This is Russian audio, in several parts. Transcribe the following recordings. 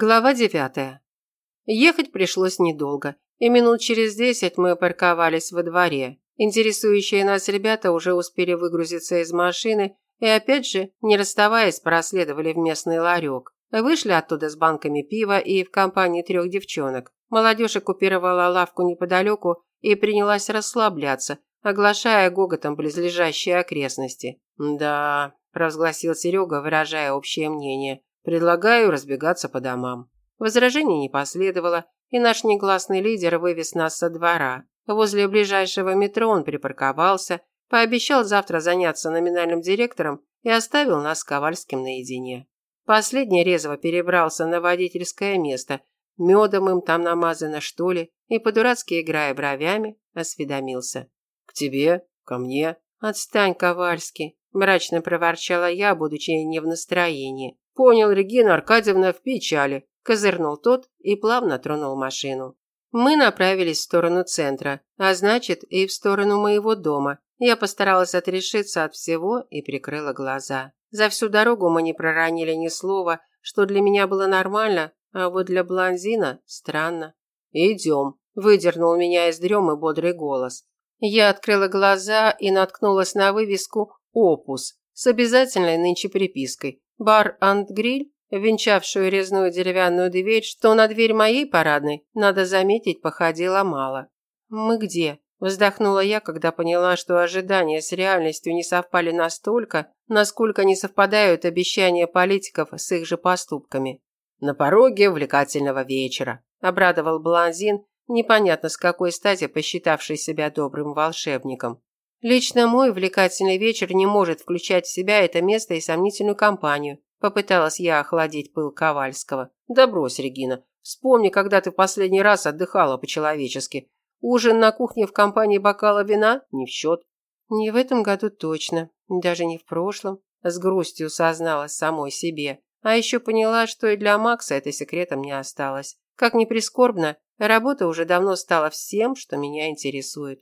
Глава девятая. Ехать пришлось недолго, и минут через десять мы парковались во дворе. Интересующие нас ребята уже успели выгрузиться из машины и опять же, не расставаясь, проследовали в местный ларек. Вышли оттуда с банками пива и в компании трех девчонок. Молодежь оккупировала лавку неподалеку и принялась расслабляться, оглашая гоготом близлежащие окрестности. «Да», – провозгласил Серега, выражая общее мнение – Предлагаю разбегаться по домам. Возражений не последовало, и наш негласный лидер вывез нас со двора. Возле ближайшего метро он припарковался, пообещал завтра заняться номинальным директором и оставил нас с Ковальским наедине. Последний резво перебрался на водительское место, медом им там намазано, что ли, и по-дурацки играя бровями, осведомился. «К тебе? Ко мне?» «Отстань, Ковальский», – мрачно проворчала я, будучи не в настроении. Понял, Регина Аркадьевна в печали. Козырнул тот и плавно тронул машину. Мы направились в сторону центра, а значит и в сторону моего дома. Я постаралась отрешиться от всего и прикрыла глаза. За всю дорогу мы не проронили ни слова, что для меня было нормально, а вот для блондина странно. «Идем», – выдернул меня из дремы бодрый голос. Я открыла глаза и наткнулась на вывеску «Опус» с обязательной нынче припиской Бар «Антгриль», венчавшую резную деревянную дверь, что на дверь моей парадной, надо заметить, походила мало. «Мы где?» – вздохнула я, когда поняла, что ожидания с реальностью не совпали настолько, насколько не совпадают обещания политиков с их же поступками. «На пороге увлекательного вечера», – обрадовал Бланзин, непонятно с какой стати посчитавший себя добрым волшебником. Лично мой увлекательный вечер не может включать в себя это место и сомнительную компанию. Попыталась я охладить пыл Ковальского. Да брось, Регина. Вспомни, когда ты в последний раз отдыхала по-человечески. Ужин на кухне в компании бокала вина не в счет. Не в этом году точно. Даже не в прошлом. С грустью созналась самой себе. А еще поняла, что и для Макса это секретом не осталось. Как ни прискорбно, работа уже давно стала всем, что меня интересует.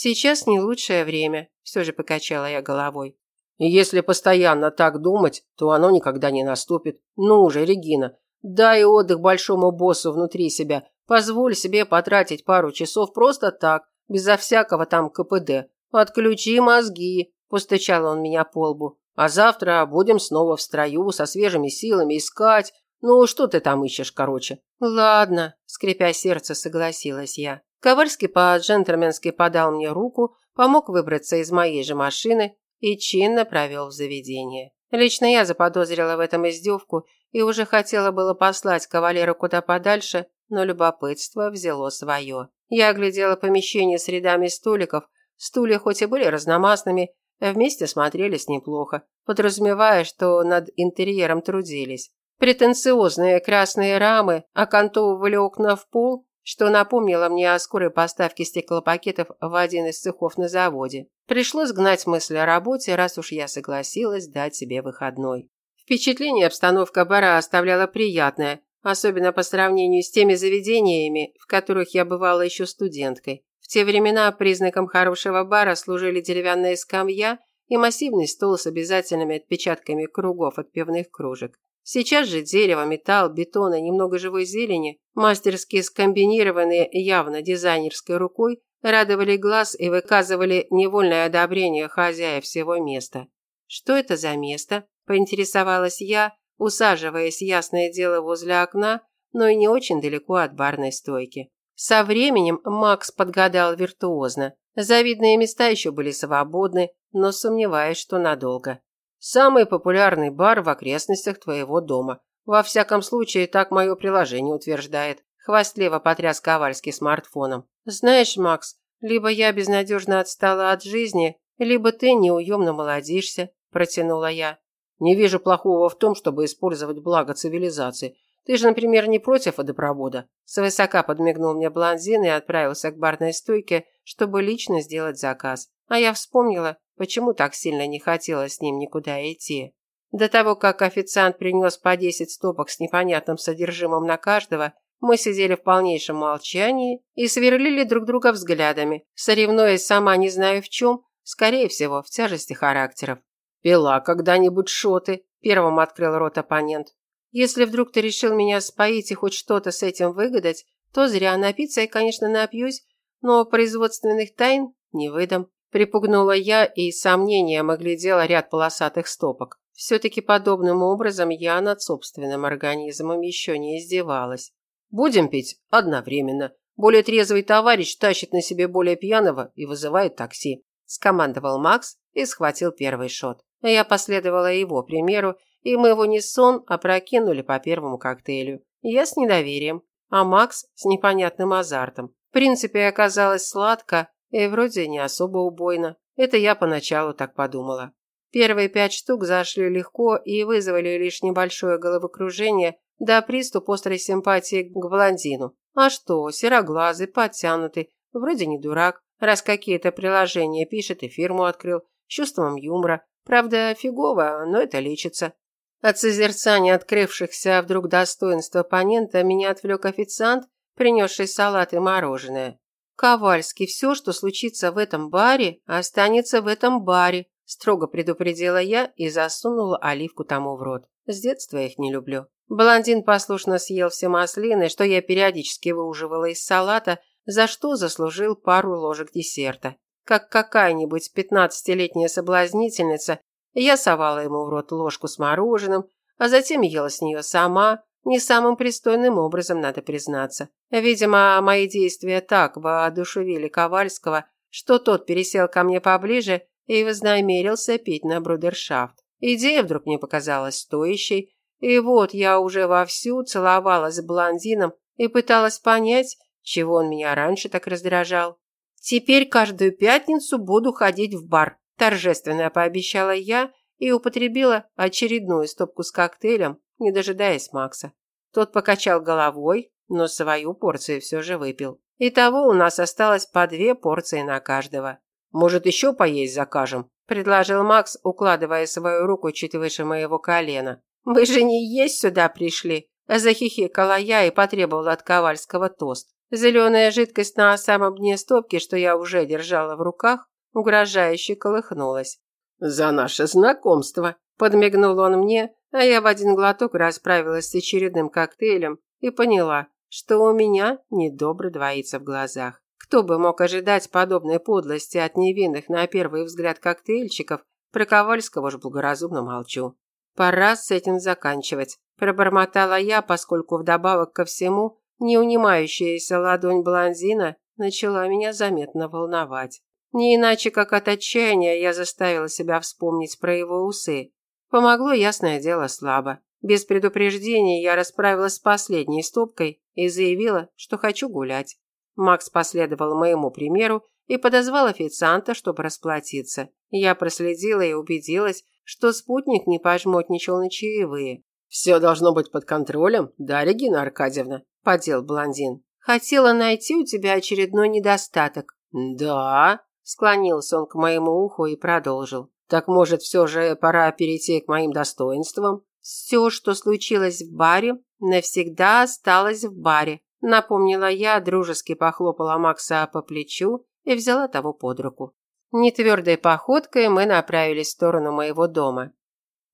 Сейчас не лучшее время, все же покачала я головой. Если постоянно так думать, то оно никогда не наступит. Ну уже, Регина, дай отдых большому боссу внутри себя. Позволь себе потратить пару часов просто так, безо всякого там КПД. Отключи мозги, постучал он меня по лбу. А завтра будем снова в строю, со свежими силами искать. Ну, что ты там ищешь, короче? Ладно, скрипя сердце, согласилась я. Ковальский по-джентльменски подал мне руку, помог выбраться из моей же машины и чинно провел в заведение. Лично я заподозрила в этом издевку и уже хотела было послать кавалера куда подальше, но любопытство взяло свое. Я оглядела помещение с рядами столиков, стулья хоть и были разномастными, вместе смотрелись неплохо, подразумевая, что над интерьером трудились. Претенциозные красные рамы окантовывали окна в пол, что напомнило мне о скорой поставке стеклопакетов в один из цехов на заводе. Пришлось гнать мысли о работе, раз уж я согласилась дать себе выходной. Впечатление обстановка бара оставляла приятное, особенно по сравнению с теми заведениями, в которых я бывала еще студенткой. В те времена признаком хорошего бара служили деревянная скамья и массивный стол с обязательными отпечатками кругов от пивных кружек. Сейчас же дерево, металл, бетон и немного живой зелени, мастерски скомбинированные явно дизайнерской рукой, радовали глаз и выказывали невольное одобрение хозяев всего места. «Что это за место?» – поинтересовалась я, усаживаясь, ясное дело, возле окна, но и не очень далеко от барной стойки. Со временем Макс подгадал виртуозно. Завидные места еще были свободны, но сомневаюсь, что надолго. Самый популярный бар в окрестностях твоего дома. Во всяком случае, так мое приложение утверждает. Хвастливо потряс Ковальский смартфоном. Знаешь, Макс, либо я безнадежно отстала от жизни, либо ты неуемно молодишься, протянула я. Не вижу плохого в том, чтобы использовать благо цивилизации. Ты же, например, не против водопровода? Свысока подмигнул мне блондин и отправился к барной стойке, чтобы лично сделать заказ. А я вспомнила, почему так сильно не хотела с ним никуда идти. До того, как официант принес по 10 стопок с непонятным содержимым на каждого, мы сидели в полнейшем молчании и сверлили друг друга взглядами, соревнуясь сама не знаю в чем, скорее всего, в тяжести характеров. «Пила когда-нибудь шоты?» – первым открыл рот оппонент. Если вдруг ты решил меня споить и хоть что-то с этим выгадать, то зря напиться я, конечно, напьюсь, но производственных тайн не выдам. Припугнула я и сомнением оглядела ряд полосатых стопок. Все-таки подобным образом я над собственным организмом еще не издевалась. Будем пить одновременно. Более трезвый товарищ тащит на себе более пьяного и вызывает такси. Скомандовал Макс и схватил первый шот. Я последовала его примеру, и мы в унисон опрокинули по первому коктейлю. Я с недоверием, а Макс с непонятным азартом. В принципе, оказалось сладко и вроде не особо убойно. Это я поначалу так подумала. Первые пять штук зашли легко и вызвали лишь небольшое головокружение да приступ острой симпатии к блондину. А что, сероглазый, подтянутый, вроде не дурак, раз какие-то приложения пишет и фирму открыл, с чувством юмора. Правда, фигово, но это лечится. От созерцания открывшихся вдруг достоинств оппонента меня отвлек официант, принесший салат и мороженое. «Ковальский, все, что случится в этом баре, останется в этом баре», строго предупредила я и засунула оливку тому в рот. С детства их не люблю. Блондин послушно съел все маслины, что я периодически выуживала из салата, за что заслужил пару ложек десерта. Как какая-нибудь пятнадцатилетняя соблазнительница, я совала ему в рот ложку с мороженым, а затем ела с нее сама, не самым пристойным образом, надо признаться. Видимо, мои действия так воодушевили Ковальского, что тот пересел ко мне поближе и вознамерился пить на брудершафт. Идея вдруг мне показалась стоящей, и вот я уже вовсю целовалась с блондином и пыталась понять, чего он меня раньше так раздражал. «Теперь каждую пятницу буду ходить в бар», – торжественно пообещала я и употребила очередную стопку с коктейлем, не дожидаясь Макса. Тот покачал головой, но свою порцию все же выпил. Итого у нас осталось по две порции на каждого. «Может, еще поесть закажем?» – предложил Макс, укладывая свою руку чуть выше моего колена. «Вы же не есть сюда пришли!» Захихикала я и потребовала от Ковальского тост. Зеленая жидкость на самом дне стопки, что я уже держала в руках, угрожающе колыхнулась. «За наше знакомство!» – подмигнул он мне, а я в один глоток расправилась с очередным коктейлем и поняла, что у меня недобро двоится в глазах. Кто бы мог ожидать подобной подлости от невинных на первый взгляд коктейльчиков, про Ковальского ж благоразумно молчу. Пора с этим заканчивать, пробормотала я, поскольку вдобавок ко всему неунимающаяся ладонь блондина начала меня заметно волновать. Не иначе, как от отчаяния я заставила себя вспомнить про его усы. Помогло, ясное дело, слабо. Без предупреждения я расправилась с последней стопкой и заявила, что хочу гулять. Макс последовал моему примеру и подозвал официанта, чтобы расплатиться. Я проследила и убедилась, что спутник не пожмотничал на чаевые. «Все должно быть под контролем, да, Регина Аркадьевна?» – подел блондин. «Хотела найти у тебя очередной недостаток». «Да?» – склонился он к моему уху и продолжил. «Так, может, все же пора перейти к моим достоинствам?» «Все, что случилось в баре, навсегда осталось в баре», – напомнила я, дружески похлопала Макса по плечу и взяла того под руку. Нетвердой походкой мы направились в сторону моего дома.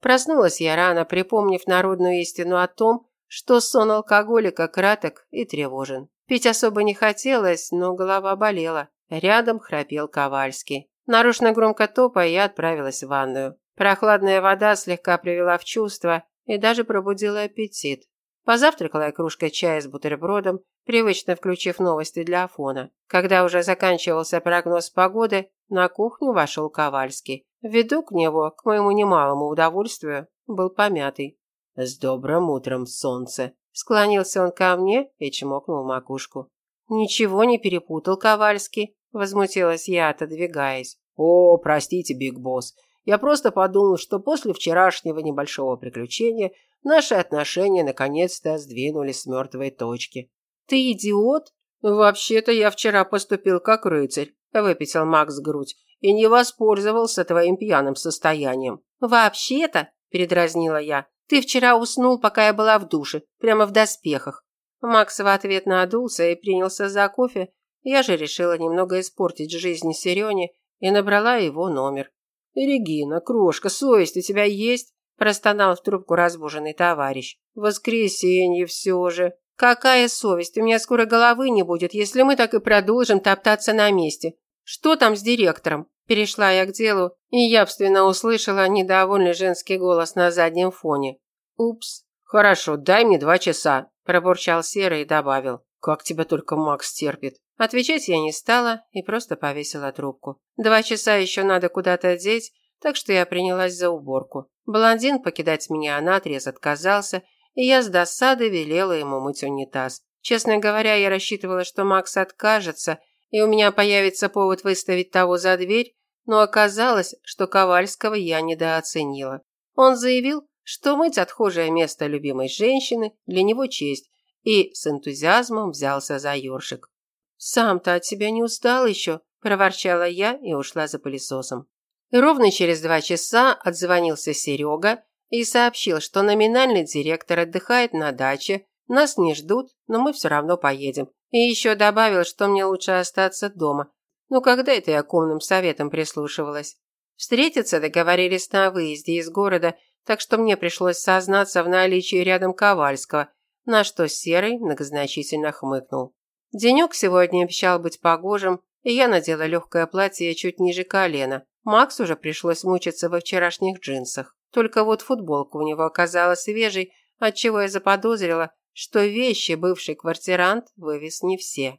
Проснулась я рано, припомнив народную истину о том, что сон алкоголика краток и тревожен. Пить особо не хотелось, но голова болела. Рядом храпел Ковальский. Нарочно громко топая, я отправилась в ванную. Прохладная вода слегка привела в чувство и даже пробудила аппетит. Позавтракала я кружкой чая с бутербродом, привычно включив новости для фона. Когда уже заканчивался прогноз погоды, на кухню вошел Ковальский. Видок него, к моему немалому удовольствию, был помятый. «С добрым утром, солнце!» Склонился он ко мне и чмокнул макушку. «Ничего не перепутал, Ковальский», – возмутилась я, отодвигаясь. «О, простите, Биг Босс. Я просто подумал, что после вчерашнего небольшого приключения наши отношения наконец-то сдвинулись с мертвой точки». «Ты идиот?» «Вообще-то я вчера поступил как рыцарь выпятил Макс грудь, и не воспользовался твоим пьяным состоянием. Вообще-то, передразнила я, ты вчера уснул, пока я была в душе, прямо в доспехах. Макс в ответ надулся и принялся за кофе. Я же решила немного испортить жизнь Серене и набрала его номер. «Регина, крошка, совесть у тебя есть?» – простонал в трубку разбуженный товарищ. Воскресенье все же. Какая совесть, у меня скоро головы не будет, если мы так и продолжим топтаться на месте. Что там с директором? Перешла я к делу и явственно услышала недовольный женский голос на заднем фоне. Упс. Хорошо, дай мне два часа, пробурчал Серый и добавил. Как тебя только Макс терпит. Отвечать я не стала и просто повесила трубку. Два часа еще надо куда-то деть, так что я принялась за уборку. Блондин покидать меня наотрез отказался, и я с досады велела ему мыть унитаз. Честно говоря, я рассчитывала, что Макс откажется, и у меня появится повод выставить того за дверь, но оказалось, что Ковальского я недооценила. Он заявил, что мыть отхожее место любимой женщины для него честь, и с энтузиазмом взялся за ёршик. «Сам-то от себя не устал еще», – проворчала я и ушла за пылесосом. Ровно через два часа отзвонился Серега и сообщил, что номинальный директор отдыхает на даче, нас не ждут, но мы все равно поедем. И еще добавил, что мне лучше остаться дома. Ну, когда это я к умным советам прислушивалась? Встретиться договорились на выезде из города, так что мне пришлось сознаться в наличии рядом Ковальского, на что Серый многозначительно хмыкнул. Денек сегодня обещал быть погожим, и я надела легкое платье чуть ниже колена. Макс уже пришлось мучиться во вчерашних джинсах. Только вот футболка у него оказалась свежей, отчего я заподозрила, что вещи бывший квартирант вывез не все.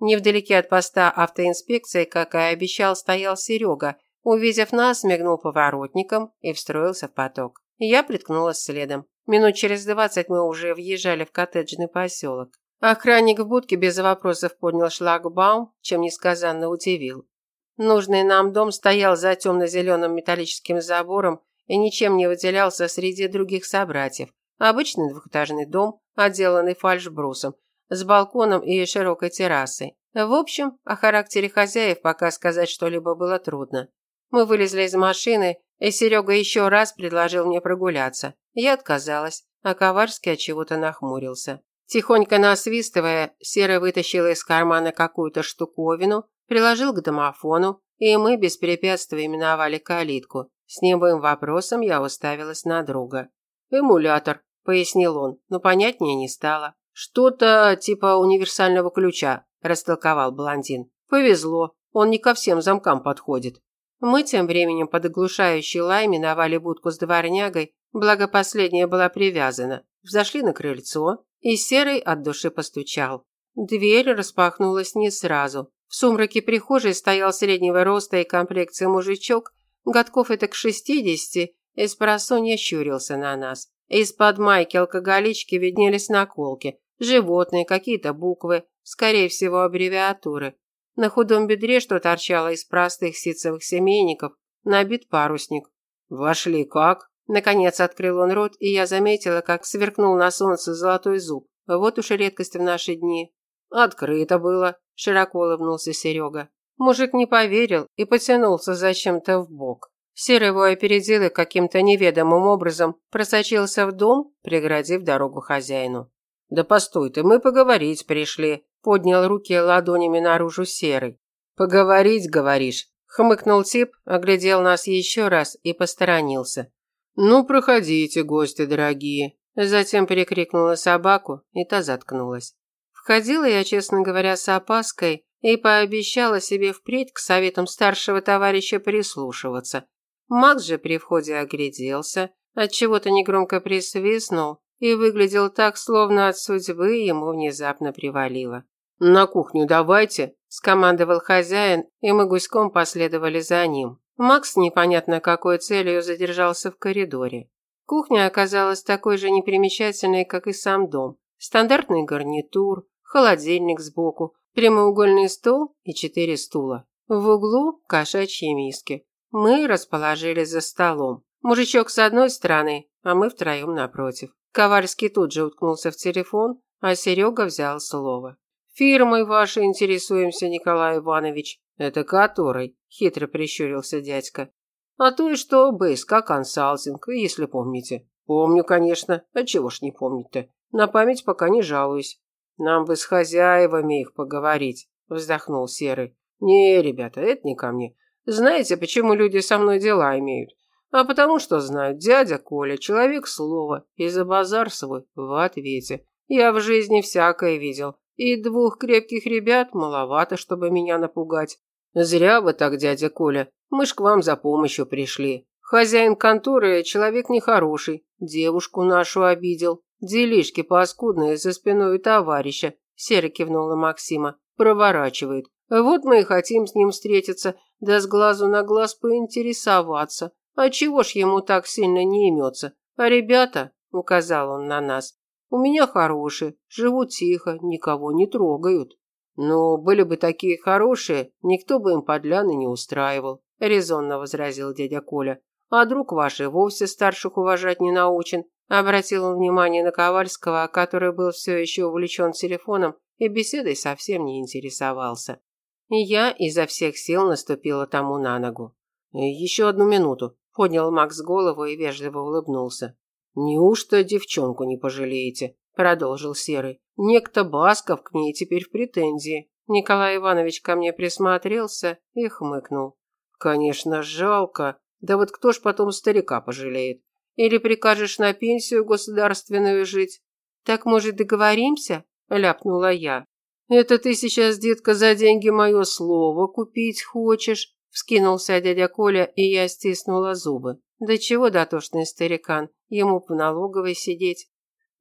Невдалеке от поста автоинспекции, как и обещал, стоял Серега. Увидев нас, мигнул поворотником и встроился в поток. Я приткнулась следом. Минут через двадцать мы уже въезжали в коттеджный поселок. Охранник в будке без вопросов поднял шлагбаум, чем несказанно удивил. Нужный нам дом стоял за темно-зеленым металлическим забором и ничем не выделялся среди других собратьев. Обычный двухэтажный дом, отделанный фальшбрусом, с балконом и широкой террасой. В общем, о характере хозяев пока сказать что-либо было трудно. Мы вылезли из машины, и Серега еще раз предложил мне прогуляться. Я отказалась, а Коварский от чего-то нахмурился. Тихонько насвистывая, Серый вытащил из кармана какую-то штуковину, приложил к домофону, и мы без препятствий миновали калитку. С немым вопросом я уставилась на друга. «Эмулятор», – пояснил он, но понятнее не стало. «Что-то типа универсального ключа», – растолковал блондин. «Повезло, он не ко всем замкам подходит». Мы тем временем под оглушающий лай миновали будку с дворнягой, благо последняя была привязана. Взошли на крыльцо, и Серый от души постучал. Дверь распахнулась не сразу. В сумраке прихожей стоял среднего роста и комплекции мужичок, годков это к шестидесяти, и с просонья щурился на нас. Из-под майки алкоголички виднелись наколки, животные, какие-то буквы, скорее всего, аббревиатуры. На худом бедре, что торчало из простых ситцевых семейников, набит парусник. «Вошли как?» Наконец открыл он рот, и я заметила, как сверкнул на солнце золотой зуб. Вот уж и редкость в наши дни. «Открыто было», – широко улыбнулся Серега. Мужик не поверил и потянулся зачем-то в бок. Серый его опередил и каким-то неведомым образом просочился в дом, преградив дорогу хозяину. «Да постой ты, мы поговорить пришли», – поднял руки ладонями наружу Серый. «Поговорить, говоришь?» – хмыкнул тип, оглядел нас еще раз и посторонился. «Ну, проходите, гости дорогие», – затем перекрикнула собаку, и та заткнулась. Входила я, честно говоря, с опаской и пообещала себе впредь к советам старшего товарища прислушиваться. Макс же при входе огляделся, отчего-то негромко присвистнул и выглядел так, словно от судьбы ему внезапно привалило. «На кухню давайте», – скомандовал хозяин, и мы гуськом последовали за ним. Макс непонятно какой целью задержался в коридоре. Кухня оказалась такой же непримечательной, как и сам дом. Стандартный гарнитур, холодильник сбоку, прямоугольный стол и четыре стула. В углу кошачьи миски. Мы расположились за столом. Мужичок с одной стороны, а мы втроем напротив. Ковальский тут же уткнулся в телефон, а Серега взял слово. «Фирмой вашей интересуемся, Николай Иванович». «Это которой?» – хитро прищурился дядька. «А то и что, БСК консалтинг, если помните». «Помню, конечно. А чего ж не помнить-то? На память пока не жалуюсь. Нам бы с хозяевами их поговорить, вздохнул Серый. Не, ребята, это не ко мне. Знаете, почему люди со мной дела имеют? А потому что знаю, дядя Коля, человек слова, и за базар свой в ответе. Я в жизни всякое видел, и двух крепких ребят маловато, чтобы меня напугать. Зря вы так, дядя Коля, мы ж к вам за помощью пришли. Хозяин конторы человек нехороший, девушку нашу обидел. Делишки паскудные за спиной товарища, Серый кивнул на Максима, проворачивает. Вот мы и хотим с ним встретиться, да с глазу на глаз поинтересоваться. А чего ж ему так сильно не имется? А ребята, указал он на нас, у меня хорошие, живут тихо, никого не трогают. Но были бы такие хорошие, никто бы им подляны не устраивал, резонно возразил дядя Коля. А друг ваш и вовсе старших уважать не научен. Обратил он внимание на Ковальского, который был все еще увлечен телефоном и беседой совсем не интересовался. И я изо всех сил наступила тому на ногу. «Еще одну минуту», – поднял Макс голову и вежливо улыбнулся. «Неужто девчонку не пожалеете?» – продолжил Серый. «Некто Басков к ней теперь в претензии». Николай Иванович ко мне присмотрелся и хмыкнул. «Конечно, жалко. Да вот кто ж потом старика пожалеет? Или прикажешь на пенсию государственную жить? Так, может, договоримся?» – ляпнула я. «Это ты сейчас, детка, за деньги мое слово купить хочешь?» – вскинулся дядя Коля, и я стиснула зубы. «Да чего дотошный старикан, ему по налоговой сидеть».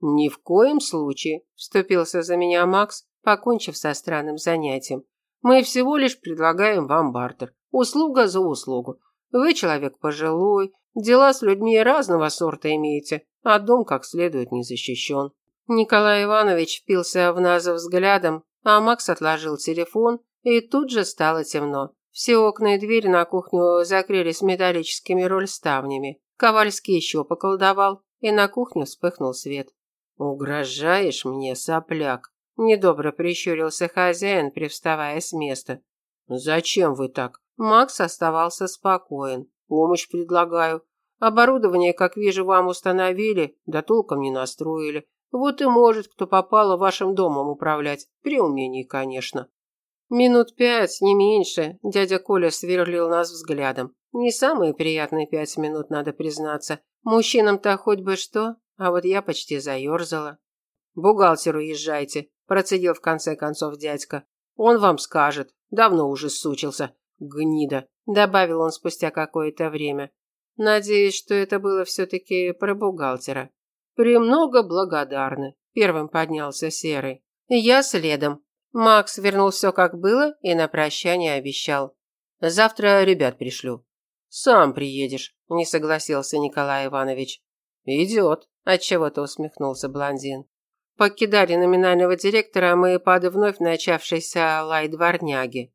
«Ни в коем случае», – вступился за меня Макс, покончив со странным занятием. «Мы всего лишь предлагаем вам бартер. Услуга за услугу. Вы человек пожилой, дела с людьми разного сорта имеете, а дом как следует не защищен. Николай Иванович впился в нас взглядом, а Макс отложил телефон, и тут же стало темно. Все окна и двери на кухню закрылись металлическими рольставнями. Ковальский еще поколдовал, и на кухню вспыхнул свет. «Угрожаешь мне, сопляк?» Недобро прищурился хозяин, привставая с места. «Зачем вы так?» Макс оставался спокоен. Помощь предлагаю. Оборудование, как вижу, вам установили, да толком не настроили. Вот и может кто попало вашим домом управлять. При умении, конечно. Минут пять, не меньше, дядя Коля сверлил нас взглядом. Не самые приятные пять минут, надо признаться. Мужчинам-то хоть бы что, а вот я почти заерзала. «Бухгалтеру езжайте», – процедил в конце концов дядька. «Он вам скажет. Давно уже сучился. Гнида, добавил он спустя какое-то время. Надеюсь, что это было все-таки про бухгалтера. Премного благодарны. Первым поднялся Серый. Я следом. Макс вернул все как было и на прощание обещал. Завтра ребят пришлю. Сам приедешь, не согласился Николай Иванович. Идет, отчего-то усмехнулся блондин. Покидали номинального директора мы под вновь начавшийся лай дворняги.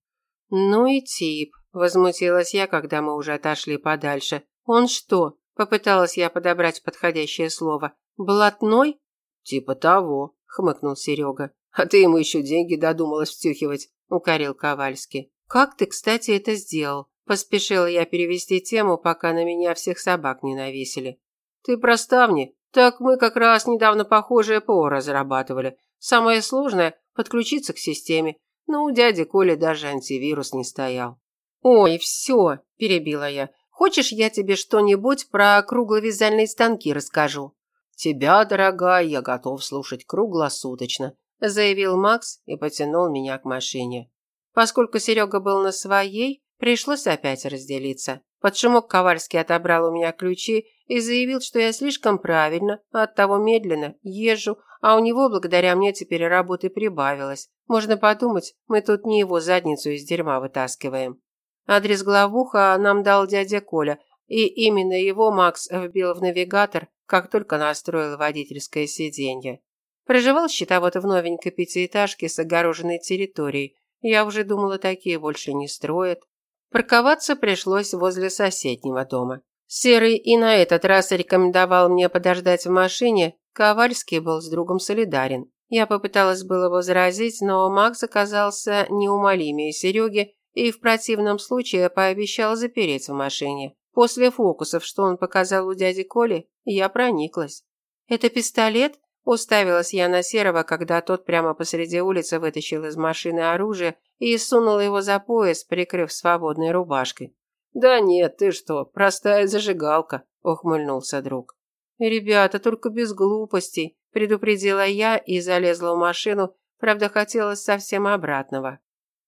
«Ну и тип», – возмутилась я, когда мы уже отошли подальше. «Он что?» – попыталась я подобрать подходящее слово. «Блатной?» «Типа того», – хмыкнул Серега. «А ты ему еще деньги додумалась втюхивать», – укорил Ковальский. «Как ты, кстати, это сделал?» Поспешила я перевести тему, пока на меня всех собак не навесили. «Ты про ставни? Так мы как раз недавно похожее ПО разрабатывали. Самое сложное – подключиться к системе. Но у дяди Коли даже антивирус не стоял. «Ой, все», – перебила я. «Хочешь, я тебе что-нибудь про кругловязальные станки расскажу?» «Тебя, дорогая, я готов слушать круглосуточно», – заявил Макс и потянул меня к машине. Поскольку Серега был на своей, пришлось опять разделиться. Под шумок Ковальский отобрал у меня ключи и заявил, что я слишком правильно, а оттого медленно езжу, а у него благодаря мне теперь работы прибавилось. Можно подумать, мы тут не его задницу из дерьма вытаскиваем. Адрес главуха нам дал дядя Коля, и именно его Макс вбил в навигатор, как только настроил водительское сиденье. Проживал счетовод в новенькой пятиэтажке с огороженной территорией. Я уже думала, такие больше не строят. Парковаться пришлось возле соседнего дома. Серый и на этот раз рекомендовал мне подождать в машине, Ковальский был с другом солидарен. Я попыталась было возразить, но Макс оказался неумолимее Сереги и в противном случае пообещал запереть в машине. После фокусов, что он показал у дяди Коли, я прониклась. «Это пистолет?» – уставилась я на Серого, когда тот прямо посреди улицы вытащил из машины оружие и сунул его за пояс, прикрыв свободной рубашкой. Да нет, ты что, простая зажигалка, ухмыльнулся друг. Ребята, только без глупостей, предупредила я и залезла в машину, правда, хотелось совсем обратного.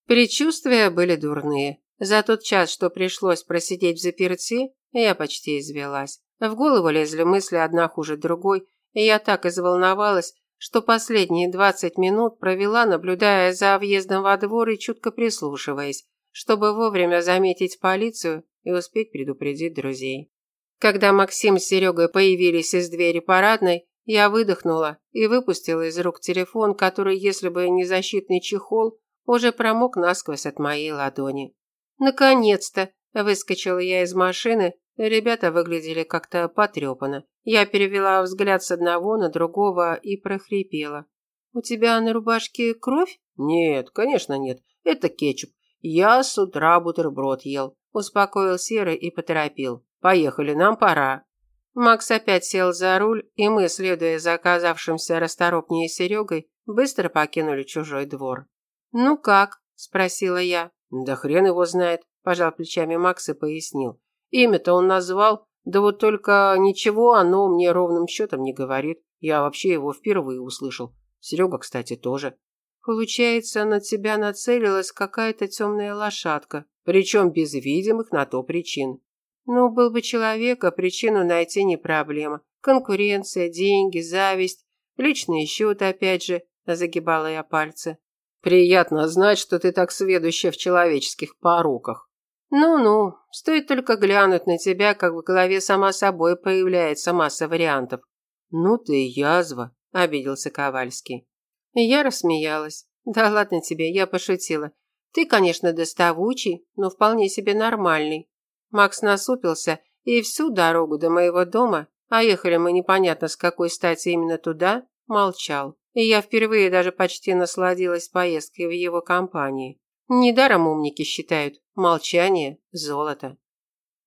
Предчувствия были дурные. За тот час, что пришлось просидеть в заперти, я почти извелась. В голову лезли мысли одна хуже другой, и я так изволновалась, что последние двадцать минут провела, наблюдая за въездом во двор и чутко прислушиваясь, чтобы вовремя заметить полицию и успеть предупредить друзей. Когда Максим с Серегой появились из двери парадной, я выдохнула и выпустила из рук телефон, который, если бы не защитный чехол, уже промок насквозь от моей ладони. Наконец-то выскочила я из машины Ребята выглядели как-то потрепанно. Я перевела взгляд с одного на другого и прохрипела. «У тебя на рубашке кровь?» «Нет, конечно нет. Это кетчуп. Я с утра бутерброд ел», – успокоил Серый и поторопил. «Поехали, нам пора». Макс опять сел за руль, и мы, следуя за оказавшимся расторопнее Серегой, быстро покинули чужой двор. «Ну как?» – спросила я. «Да хрен его знает», – пожал плечами Макс и пояснил. Имя-то он назвал, да вот только ничего оно мне ровным счетом не говорит. Я вообще его впервые услышал. Серега, кстати, тоже. Получается, на тебя нацелилась какая-то темная лошадка. Причем без видимых на то причин. Ну, был бы человек, а причину найти не проблема. Конкуренция, деньги, зависть, личные счеты, опять же, загибала я пальцы. Приятно знать, что ты так сведуща в человеческих пороках. Ну-ну, стоит только глянуть на тебя, как в голове сама собой появляется масса вариантов. Ну ты язва, обиделся Ковальский. Я рассмеялась. Да ладно тебе, я пошутила. Ты, конечно, доставучий, но вполне себе нормальный. Макс насупился и всю дорогу до моего дома, а ехали мы непонятно с какой стати именно туда, молчал. И я впервые даже почти насладилась поездкой в его компании. Недаром умники считают молчание – золото.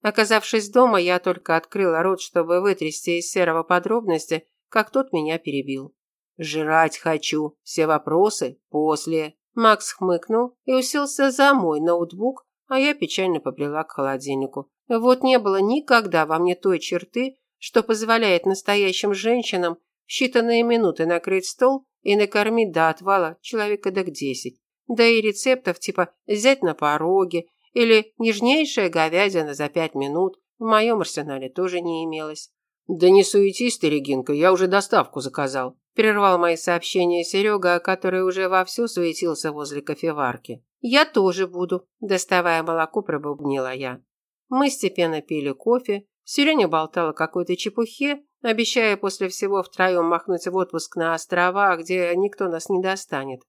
Оказавшись дома, я только открыла рот, чтобы вытрясти из серого подробности, как тот меня перебил. «Жрать хочу. Все вопросы после». Макс хмыкнул и уселся за мой ноутбук, а я печально побрела к холодильнику. Вот не было никогда во мне той черты, что позволяет настоящим женщинам считанные минуты накрыть стол и накормить до отвала человека до десять. Да и рецептов типа «взять на пороге» или «нежнейшая говядина за пять минут» в моем арсенале тоже не имелось. «Да не суетись ты, Регинка, я уже доставку заказал», – прервал мои сообщения Серега, который уже вовсю суетился возле кофеварки. «Я тоже буду», – доставая молоко, пробубнила я. Мы степенно пили кофе, Сереня болтала какой-то чепухе, обещая после всего втроем махнуть в отпуск на острова, где никто нас не достанет.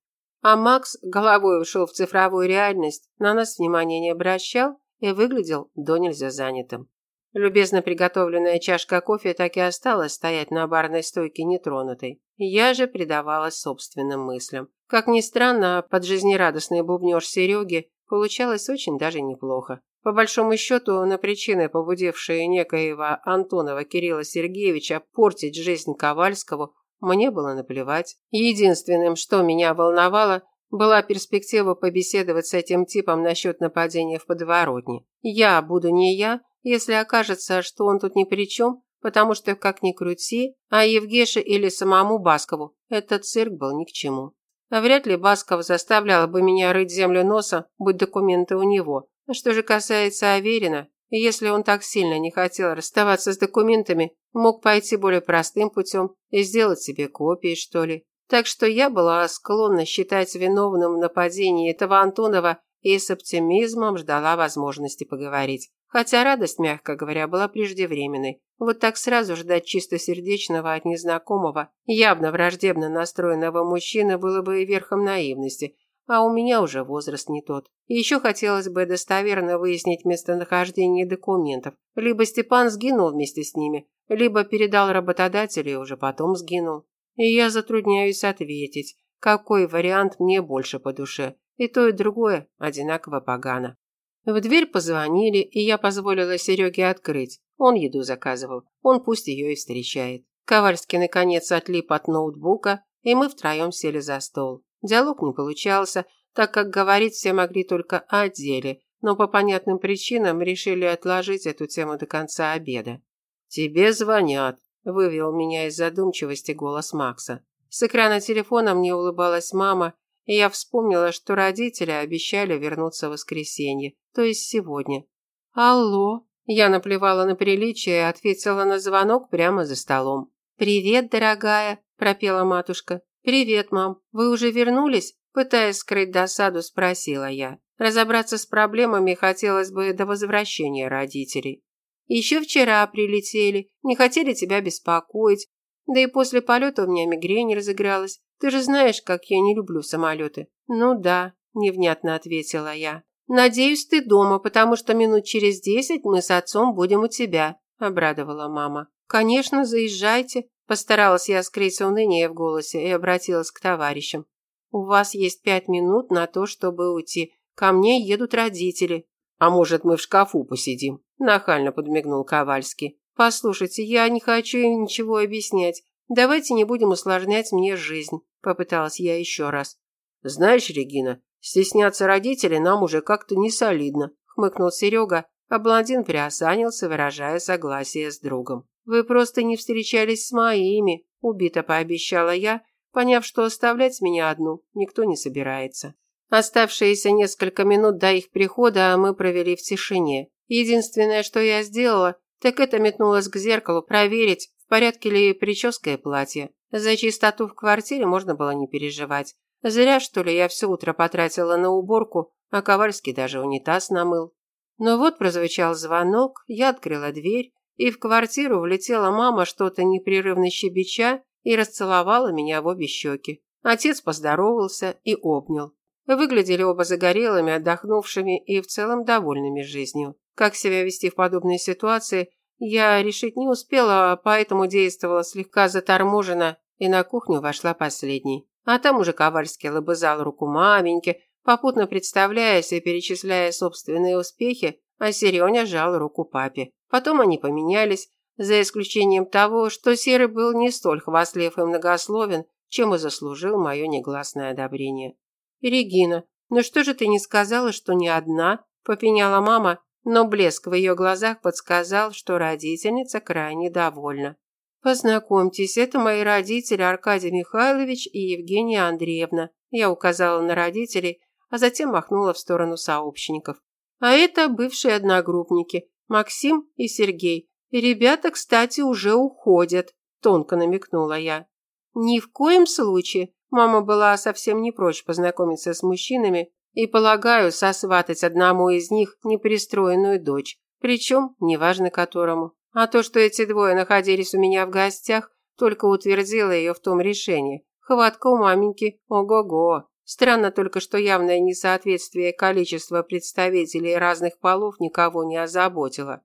А Макс головой ушел в цифровую реальность, на нас внимания не обращал и выглядел до нельзя занятым. Любезно приготовленная чашка кофе так и осталась стоять на барной стойке нетронутой. Я же предавалась собственным мыслям. Как ни странно, под жизнерадостный бубнёж Сереги получалось очень даже неплохо. По большому счету, на причины, побудившие некоего Антонова Кирилла Сергеевича портить жизнь Ковальскому, мне было наплевать. Единственным, что меня волновало, была перспектива побеседовать с этим типом насчет нападения в подворотне. Я буду не я, если окажется, что он тут ни при чем, потому что, как ни крути, а Евгеше или самому Баскову этот цирк был ни к чему. А вряд ли Басков заставлял бы меня рыть землю носа, будь документы у него. А что же касается Аверина, если он так сильно не хотел расставаться с документами, мог пойти более простым путем и сделать себе копии, что ли. Так что я была склонна считать виновным в нападении этого Антонова и с оптимизмом ждала возможности поговорить. Хотя радость, мягко говоря, была преждевременной. Вот так сразу ждать чистосердечного от незнакомого, явно враждебно настроенного мужчины было бы верхом наивности, а у меня уже возраст не тот. Еще хотелось бы достоверно выяснить местонахождение документов. Либо Степан сгинул вместе с ними, либо передал работодателю и уже потом сгинул. И я затрудняюсь ответить, какой вариант мне больше по душе. И то, и другое одинаково погано. В дверь позвонили, и я позволила Сереге открыть. Он еду заказывал, он пусть ее и встречает. Ковальский наконец отлип от ноутбука, и мы втроем сели за стол. Диалог не получался, так как говорить все могли только о деле, но по понятным причинам решили отложить эту тему до конца обеда. «Тебе звонят», – вывел меня из задумчивости голос Макса. С экрана телефона мне улыбалась мама, и я вспомнила, что родители обещали вернуться в воскресенье, то есть сегодня. «Алло?» Я наплевала на приличие и ответила на звонок прямо за столом. «Привет, дорогая», – пропела матушка. «Привет, мам. Вы уже вернулись?» Пытаясь скрыть досаду, спросила я. Разобраться с проблемами хотелось бы до возвращения родителей. Еще вчера прилетели, не хотели тебя беспокоить. Да и после полета у меня мигрень разыгралась. Ты же знаешь, как я не люблю самолеты. Ну да, невнятно ответила я. Надеюсь, ты дома, потому что минут через десять мы с отцом будем у тебя, обрадовала мама. Конечно, заезжайте. Постаралась я скрыть уныние в голосе и обратилась к товарищам. У вас есть пять минут на то, чтобы уйти. Ко мне едут родители. А может, мы в шкафу посидим? Нахально подмигнул Ковальский. Послушайте, я не хочу им ничего объяснять. Давайте не будем усложнять мне жизнь. Попыталась я еще раз. Знаешь, Регина, стесняться родителей нам уже как-то не солидно, хмыкнул Серега, а блондин приосанился, выражая согласие с другом. Вы просто не встречались с моими, убито пообещала я, поняв, что оставлять меня одну никто не собирается. Оставшиеся несколько минут до их прихода мы провели в тишине. Единственное, что я сделала, так это метнулась к зеркалу проверить, в порядке ли прическа и платье. За чистоту в квартире можно было не переживать. Зря, что ли, я все утро потратила на уборку, а Ковальский даже унитаз намыл. Но вот прозвучал звонок, я открыла дверь, и в квартиру влетела мама что-то непрерывно щебеча и расцеловала меня в обе щеки. Отец поздоровался и обнял. Выглядели оба загорелыми, отдохнувшими и в целом довольными жизнью. Как себя вести в подобной ситуации, я решить не успела, поэтому действовала слегка заторможенно и на кухню вошла последней. А там уже Ковальский лобызал руку маменьке, попутно представляясь и перечисляя собственные успехи, а Сереня жал руку папе. Потом они поменялись, за исключением того, что Серый был не столь хвастлив и многословен, чем и заслужил мое негласное одобрение. «Регина, ну что же ты не сказала, что не одна?» – попеняла мама, но блеск в ее глазах подсказал, что родительница крайне довольна. «Познакомьтесь, это мои родители Аркадий Михайлович и Евгения Андреевна». Я указала на родителей, а затем махнула в сторону сообщников. «А это бывшие одногруппники, Максим и Сергей. И ребята, кстати, уже уходят», – тонко намекнула я. «Ни в коем случае. Мама была совсем не прочь познакомиться с мужчинами и, полагаю, сосватать одному из них непристроенную дочь, причем неважно которому. А то, что эти двое находились у меня в гостях, только утвердило ее в том решении. Хватка у маменьки ого-го. Странно только, что явное несоответствие количества представителей разных полов никого не озаботило.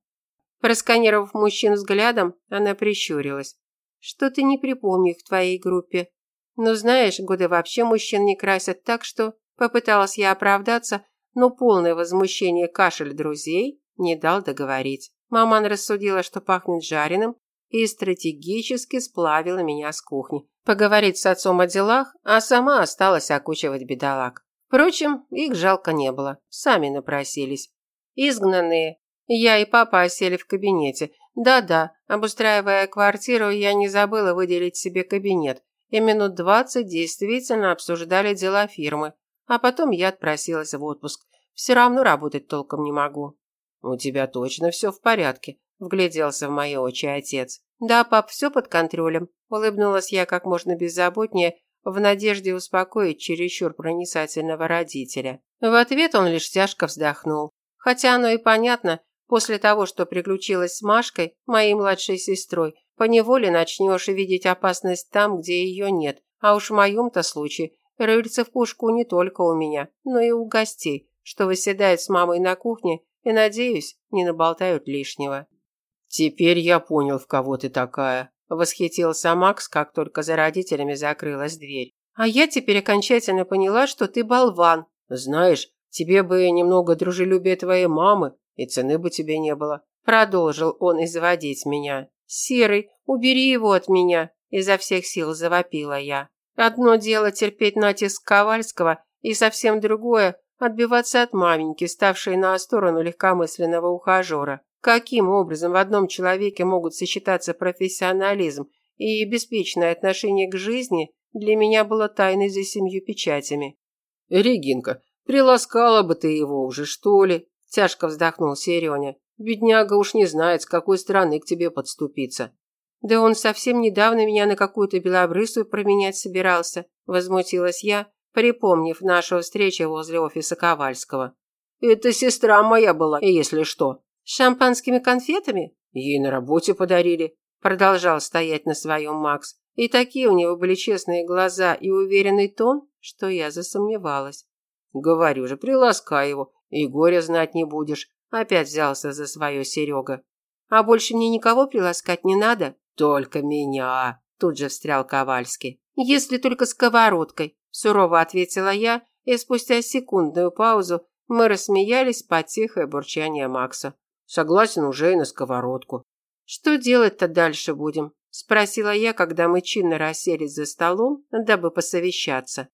Просканировав мужчин взглядом, она прищурилась. «Что-то не припомню в твоей группе. Ну, знаешь, годы вообще мужчин не красят, так что попыталась я оправдаться, но полное возмущение кашель друзей не дал договорить. Маман рассудила, что пахнет жареным, и стратегически сплавила меня с кухни. Поговорить с отцом о делах, а сама осталась окучивать бедолаг. Впрочем, их жалко не было, сами напросились. Изгнанные. Я и папа осели в кабинете. Да-да, обустраивая квартиру, я не забыла выделить себе кабинет, и минут двадцать действительно обсуждали дела фирмы, а потом я отпросилась в отпуск. Все равно работать толком не могу. «У тебя точно все в порядке», – вгляделся в мои очи отец. «Да, пап, все под контролем», – улыбнулась я как можно беззаботнее, в надежде успокоить чересчур проницательного родителя. В ответ он лишь тяжко вздохнул. Хотя оно и понятно, после того, что приключилось с Машкой, моей младшей сестрой, Поневоле начнешь видеть опасность там, где ее нет. А уж в моем-то случае рыльце в пушку не только у меня, но и у гостей, что выседают с мамой на кухне и, надеюсь, не наболтают лишнего. «Теперь я понял, в кого ты такая», – восхитился Макс, как только за родителями закрылась дверь. «А я теперь окончательно поняла, что ты болван». «Знаешь, тебе бы немного дружелюбия твоей мамы, и цены бы тебе не было», – продолжил он изводить меня. «Серый, убери его от меня!» – изо всех сил завопила я. Одно дело терпеть натиск Ковальского, и совсем другое отбиваться от маменьки, ставшей на сторону легкомысленного ухажера. Каким образом в одном человеке могут сочетаться профессионализм и беспечное отношение к жизни, для меня было тайной за семью печатями. «Регинка, приласкала бы ты его уже, что ли?» – тяжко вздохнул Сереня. «Бедняга уж не знает, с какой стороны к тебе подступиться». «Да он совсем недавно меня на какую-то белобрысую променять собирался», – возмутилась я, припомнив нашу встречу возле офиса Ковальского. «Это сестра моя была, если что». «С шампанскими конфетами?» «Ей на работе подарили», – продолжал стоять на своем Макс. И такие у него были честные глаза и уверенный тон, что я засомневалась. «Говорю же, приласкай его, и горя знать не будешь», – опять взялся за свое Серега. «А больше мне никого приласкать не надо?» «Только меня», – тут же встрял Ковальский. «Если только сковородкой», – сурово ответила я, и спустя секундную паузу мы рассмеялись под тихое бурчание Макса. «Согласен уже и на сковородку». «Что делать-то дальше будем?» – спросила я, когда мы чинно расселись за столом, дабы посовещаться.